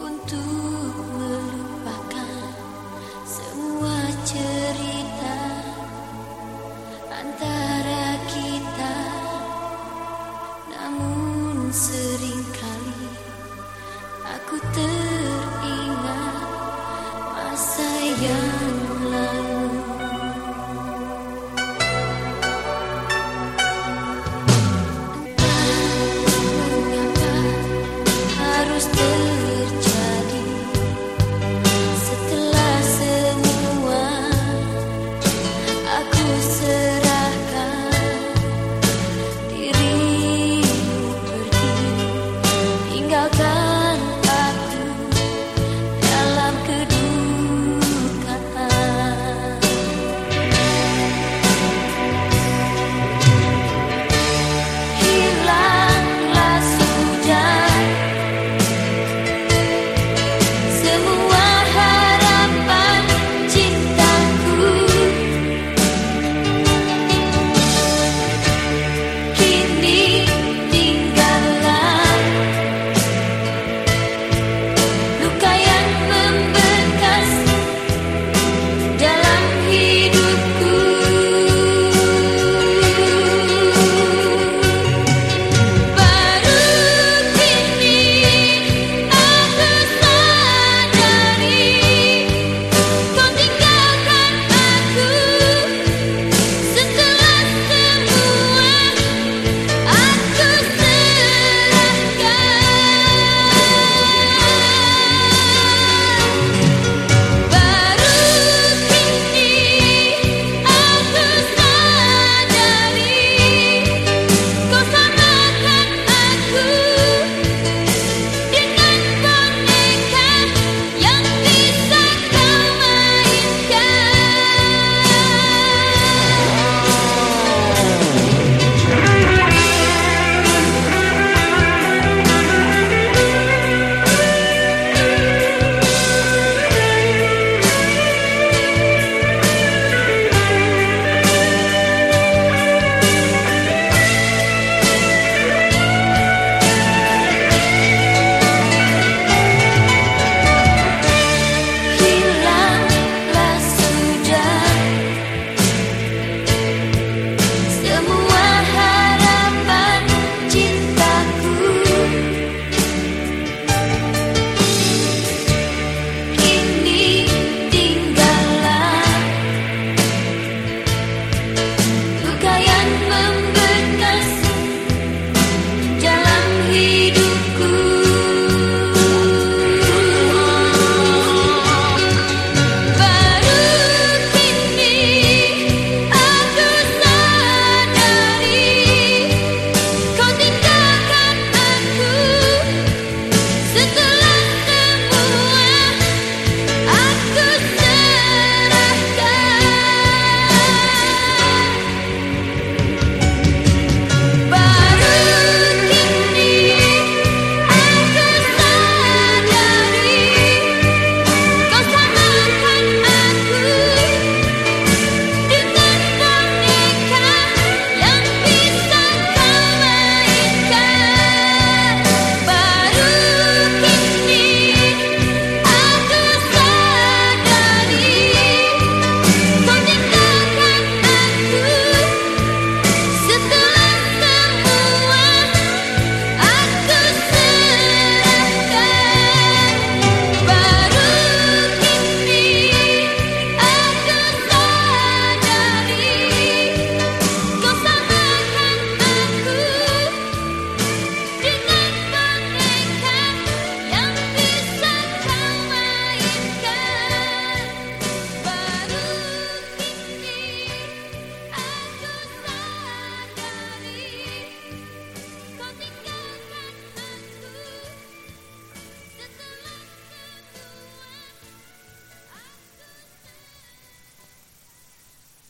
untuk melupakan semua cerita antara kita. Namun sering kali aku teringat masa yang